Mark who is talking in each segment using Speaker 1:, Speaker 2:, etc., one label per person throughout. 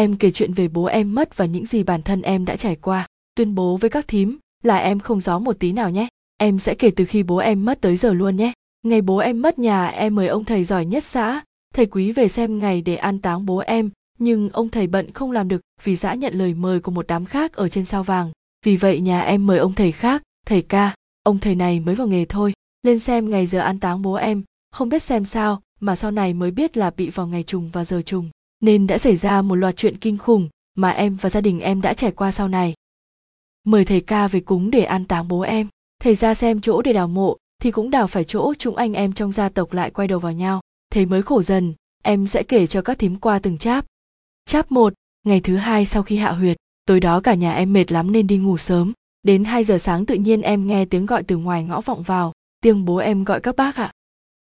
Speaker 1: em kể chuyện về bố em mất và những gì bản thân em đã trải qua. Tuyên bố với các thím, là em không gió một tí nào nhé. Em sẽ kể từ khi bố em mất tới giờ luôn nhé. Ngày bố em mất nhà, em mời ông thầy giỏi nhất xã. Thầy quý về xem ngày để an táng bố em, nhưng ông thầy bận không làm được vì giã nhận lời mời của một đám khác ở trên sao vàng. Vì vậy nhà em mời ông thầy khác, thầy ca. Ông thầy này mới vào nghề thôi. Lên xem ngày giờ an táng bố em, không biết xem sao, mà sau này mới biết là bị vào ngày trùng và giờ trùng nên đã xảy ra một loạt chuyện kinh khủng mà em và gia đình em đã trải qua sau này. Mời thầy ca về cúng để an táng bố em. Thầy ra xem chỗ để đào mộ thì cũng đào phải chỗ chúng anh em trong gia tộc lại quay đầu vào nhau. Thầy mới khổ dần, em sẽ kể cho các thím qua từng cháp. Cháp một, ngày thứ hai sau khi hạ huyệt, tối đó cả nhà em mệt lắm nên đi ngủ sớm. Đến 2 giờ sáng tự nhiên em nghe tiếng gọi từ ngoài ngõ vọng vào, tiếng bố em gọi các bác ạ.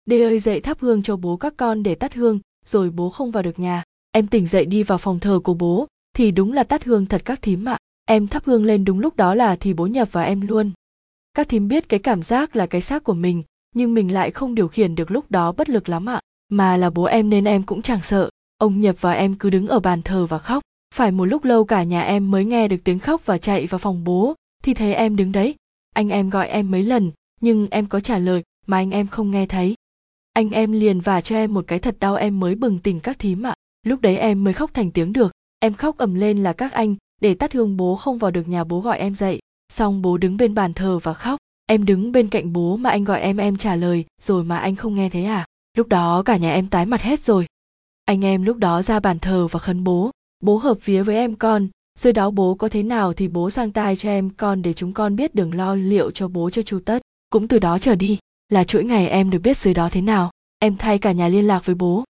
Speaker 1: Đê ơi dậy thắp hương cho bố các con để tắt hương, rồi bố không vào được nhà em tỉnh dậy đi vào phòng thờ của bố, thì đúng là tắt hương thật các thím ạ. Em thắp hương lên đúng lúc đó là thì bố nhập vào em luôn. Các thím biết cái cảm giác là cái xác của mình, nhưng mình lại không điều khiển được lúc đó bất lực lắm ạ. Mà là bố em nên em cũng chẳng sợ. Ông nhập vào em cứ đứng ở bàn thờ và khóc. Phải một lúc lâu cả nhà em mới nghe được tiếng khóc và chạy vào phòng bố, thì thấy em đứng đấy. Anh em gọi em mấy lần, nhưng em có trả lời mà anh em không nghe thấy. Anh em liền vả cho em một cái thật đau em mới bừng tỉnh các thím ạ lúc đấy em mới khóc thành tiếng được. Em khóc ầm lên là các anh để tắt hương bố không vào được nhà bố gọi em dậy. Xong bố đứng bên bàn thờ và khóc. Em đứng bên cạnh bố mà anh gọi em em trả lời rồi mà anh không nghe thấy à? Lúc đó cả nhà em tái mặt hết rồi. Anh em lúc đó ra bàn thờ và khấn bố. Bố hợp vía với em con dưới đó bố có thế nào thì bố sang tai cho em con để chúng con biết đường lo liệu cho bố cho chu tất. Cũng từ đó trở đi là chuỗi ngày em được biết dưới đó thế nào. Em thay cả nhà liên lạc với bố.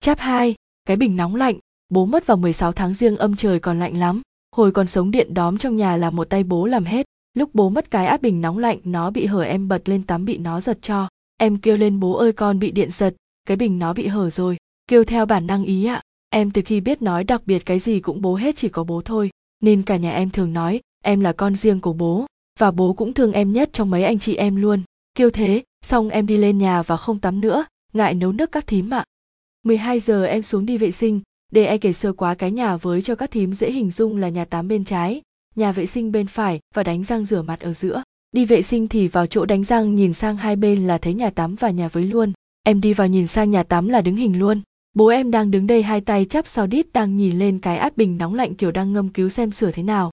Speaker 1: Chap 2, cái bình nóng lạnh, bố mất vào 16 tháng riêng âm trời còn lạnh lắm. Hồi còn sống điện đóm trong nhà là một tay bố làm hết. Lúc bố mất cái áp bình nóng lạnh, nó bị hở em bật lên tắm bị nó giật cho. Em kêu lên bố ơi con bị điện giật, cái bình nó bị hở rồi. Kêu theo bản năng ý ạ. Em từ khi biết nói đặc biệt cái gì cũng bố hết chỉ có bố thôi. Nên cả nhà em thường nói, em là con riêng của bố. Và bố cũng thương em nhất trong mấy anh chị em luôn. Kêu thế, xong em đi lên nhà và không tắm nữa. Ngại nấu nước các thím ạ. 12 giờ em xuống đi vệ sinh, để e kể sơ quá cái nhà với cho các thím dễ hình dung là nhà tắm bên trái, nhà vệ sinh bên phải và đánh răng rửa mặt ở giữa. Đi vệ sinh thì vào chỗ đánh răng nhìn sang hai bên là thấy nhà tắm và nhà với luôn. Em đi vào nhìn sang nhà tắm là đứng hình luôn. Bố em đang đứng đây hai tay chắp sau đít đang nhìn lên cái át bình nóng lạnh kiểu đang ngâm cứu xem sửa thế nào.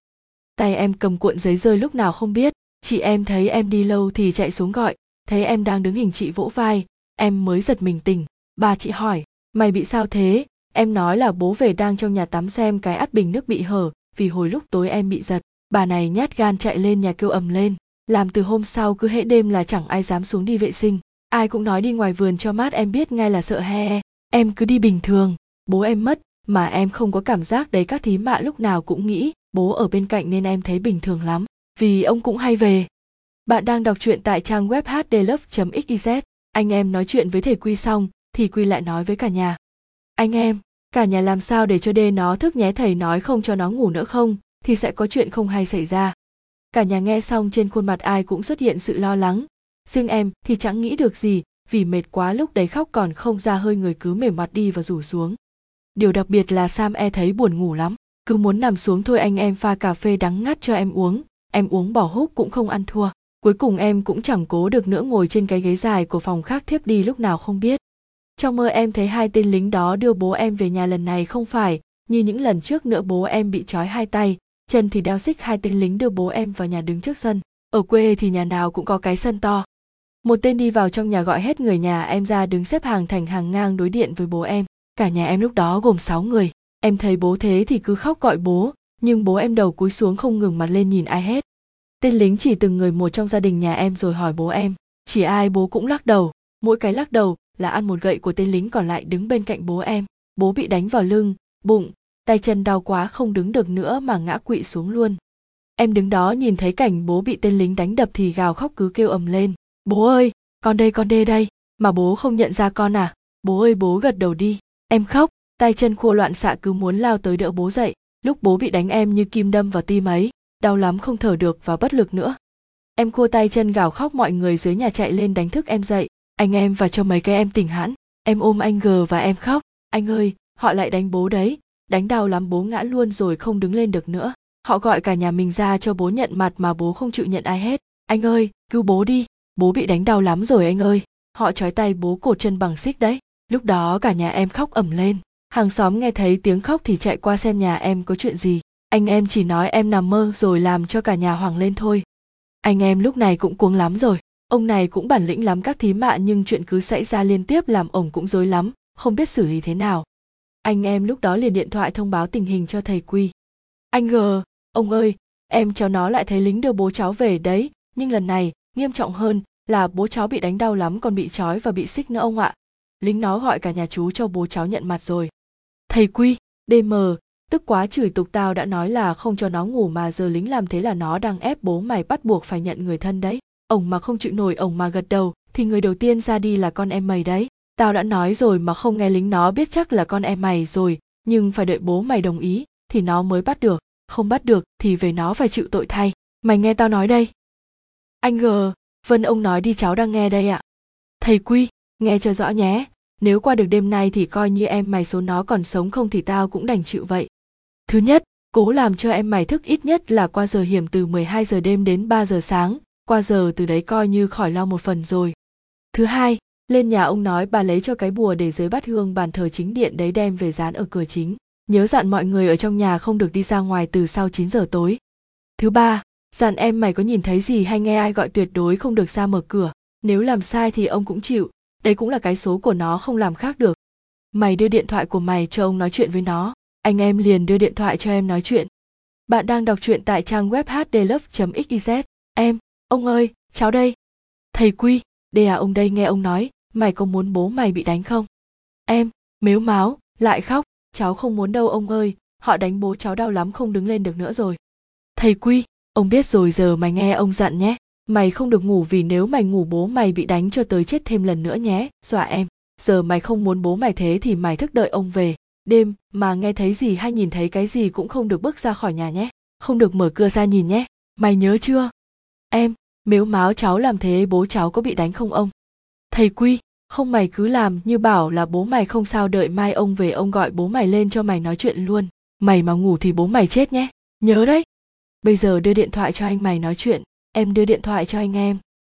Speaker 1: Tay em cầm cuộn giấy rơi lúc nào không biết. Chị em thấy em đi lâu thì chạy xuống gọi. Thấy em đang đứng hình chị vỗ vai. Em mới giật mình tỉnh. Bà chị hỏi mày bị sao thế? Em nói là bố về đang trong nhà tắm xem cái át bình nước bị hở, vì hồi lúc tối em bị giật. Bà này nhát gan chạy lên nhà kêu ầm lên. Làm từ hôm sau cứ hễ đêm là chẳng ai dám xuống đi vệ sinh. Ai cũng nói đi ngoài vườn cho mát, em biết ngay là sợ he em cứ đi bình thường. Bố em mất, mà em không có cảm giác đấy, các thí mạ lúc nào cũng nghĩ, bố ở bên cạnh nên em thấy bình thường lắm, vì ông cũng hay về. Bạn đang đọc truyện tại trang web hdlove.xyz anh em nói chuyện với thầy quy xong thì quy lại nói với cả nhà. Anh em, cả nhà làm sao để cho đê nó thức nhé thầy nói không cho nó ngủ nữa không, thì sẽ có chuyện không hay xảy ra. Cả nhà nghe xong trên khuôn mặt ai cũng xuất hiện sự lo lắng. Riêng em thì chẳng nghĩ được gì, vì mệt quá lúc đấy khóc còn không ra hơi người cứ mềm mặt đi và rủ xuống. Điều đặc biệt là sam e thấy buồn ngủ lắm, cứ muốn nằm xuống thôi anh em pha cà phê đắng ngắt cho em uống em uống bỏ hút cũng không ăn thua. Cuối cùng em cũng chẳng cố được nữa ngồi trên cái ghế dài của phòng khác thiếp đi lúc nào không biết trong mơ em thấy hai tên lính đó đưa bố em về nhà lần này không phải, như những lần trước nữa bố em bị trói hai tay. Chân thì đeo xích hai tên lính đưa bố em vào nhà đứng trước sân. Ở quê thì nhà nào cũng có cái sân to. Một tên đi vào trong nhà gọi hết người nhà em ra đứng xếp hàng thành hàng ngang đối điện với bố em. Cả nhà em lúc đó gồm 6 người. Em thấy bố thế thì cứ khóc gọi bố, nhưng bố em đầu cúi xuống không ngừng mặt lên nhìn ai hết. Tên lính chỉ từng người một trong gia đình nhà em rồi hỏi bố em. Chỉ ai bố cũng lắc đầu. Mỗi cái lắc đầu là ăn một gậy của tên lính còn lại đứng bên cạnh bố em. Bố bị đánh vào lưng, bụng, tay chân đau quá không đứng được nữa mà ngã quỵ xuống luôn. Em đứng đó nhìn thấy cảnh bố bị tên lính đánh đập thì gào khóc cứ kêu ầm lên. Bố ơi, con đây con đê đây, mà bố không nhận ra con à? Bố ơi, bố gật đầu đi. Em khóc, tay chân khô loạn xạ cứ muốn lao tới đỡ bố dậy. Lúc bố bị đánh em như kim đâm vào tim ấy, đau lắm không thở được và bất lực nữa. Em khô tay chân gào khóc mọi người dưới nhà chạy lên đánh thức em dậy anh em và cho mấy cái em tỉnh hãn. Em ôm anh g và em khóc. Anh ơi, họ lại đánh bố đấy. Đánh đau lắm, bố ngã luôn rồi không đứng lên được nữa. Họ gọi cả nhà mình ra cho bố nhận mặt mà bố không chịu nhận ai hết. Anh ơi, cứu bố đi. Bố bị đánh đau lắm rồi anh ơi. Họ trói tay bố cột chân bằng xích đấy. Lúc đó cả nhà em khóc ẩm lên. Hàng xóm nghe thấy tiếng khóc thì chạy qua xem nhà em có chuyện gì. Anh em chỉ nói em nằm mơ rồi làm cho cả nhà hoảng lên thôi. Anh em lúc này cũng cuống lắm rồi ông này cũng bản lĩnh lắm các thím mạ nhưng chuyện cứ xảy ra liên tiếp làm ổng cũng rối lắm, không biết xử lý thế nào. Anh em lúc đó liền điện thoại thông báo tình hình cho thầy quy. Anh g, ông ơi, em cháu nó lại thấy lính đưa bố cháu về đấy, nhưng lần này, nghiêm trọng hơn là bố cháu bị đánh đau lắm còn bị trói và bị xích nữa ông ạ. Lính nó gọi cả nhà chú cho bố cháu nhận mặt rồi. Thầy quy dm tức quá chửi tục tao đã nói là không cho nó ngủ mà giờ lính làm thế là nó đang ép bố mày bắt buộc phải nhận người thân đấy ổng mà không chịu nổi ổng mà gật đầu, thì người đầu tiên ra đi là con em mày đấy. Tao đã nói rồi mà không nghe lính nó biết chắc là con em mày rồi, nhưng phải đợi bố mày đồng ý, thì nó mới bắt được. Không bắt được thì về nó phải chịu tội thay. Mày nghe tao nói đây. Anh g, vân ông nói đi cháu đang nghe đây ạ. Thầy quy, nghe cho rõ nhé. Nếu qua được đêm nay thì coi như em mày số nó còn sống không thì tao cũng đành chịu vậy. Thứ nhất, cố làm cho em mày thức ít nhất là qua giờ hiểm từ 12 giờ đêm đến 3 giờ sáng qua giờ từ đấy coi như khỏi lo một phần rồi. Thứ hai, lên nhà ông nói bà lấy cho cái bùa để dưới bát hương bàn thờ chính điện đấy đem về dán ở cửa chính. Nhớ dặn mọi người ở trong nhà không được đi ra ngoài từ sau 9 giờ tối. Thứ ba, dặn em mày có nhìn thấy gì hay nghe ai gọi tuyệt đối không được ra mở cửa. Nếu làm sai thì ông cũng chịu. Đấy cũng là cái số của nó không làm khác được. Mày đưa điện thoại của mày cho ông nói chuyện với nó. Anh em liền đưa điện thoại cho em nói chuyện. Bạn đang đọc truyện tại trang web hdlove xyz em ông ơi, cháu đây. Thầy quy, đây à ông đây, nghe ông nói, mày có muốn bố mày bị đánh không? Em, mếu máo lại khóc, cháu không muốn đâu ông ơi, họ đánh bố cháu đau lắm không đứng lên được nữa rồi. Thầy quy, ông biết rồi, giờ mày nghe ông dặn nhé. Mày không được ngủ vì nếu mày ngủ bố mày bị đánh cho tới chết thêm lần nữa nhé, dọa em. Giờ mày không muốn bố mày thế thì mày thức đợi ông về. Đêm, mà nghe thấy gì hay nhìn thấy cái gì cũng không được bước ra khỏi nhà nhé. Không được mở cửa ra nhìn nhé. Mày nhớ chưa? Em, mếu máo cháu làm thế bố cháu có bị đánh không ông? Thầy quy, không mày cứ làm như bảo là bố mày không sao đợi mai ông về ông gọi bố mày lên cho mày nói chuyện luôn. Mày mà ngủ thì bố mày chết nhé. Nhớ đấy. Bây giờ đưa điện thoại cho anh mày nói chuyện. Em đưa điện thoại cho anh em.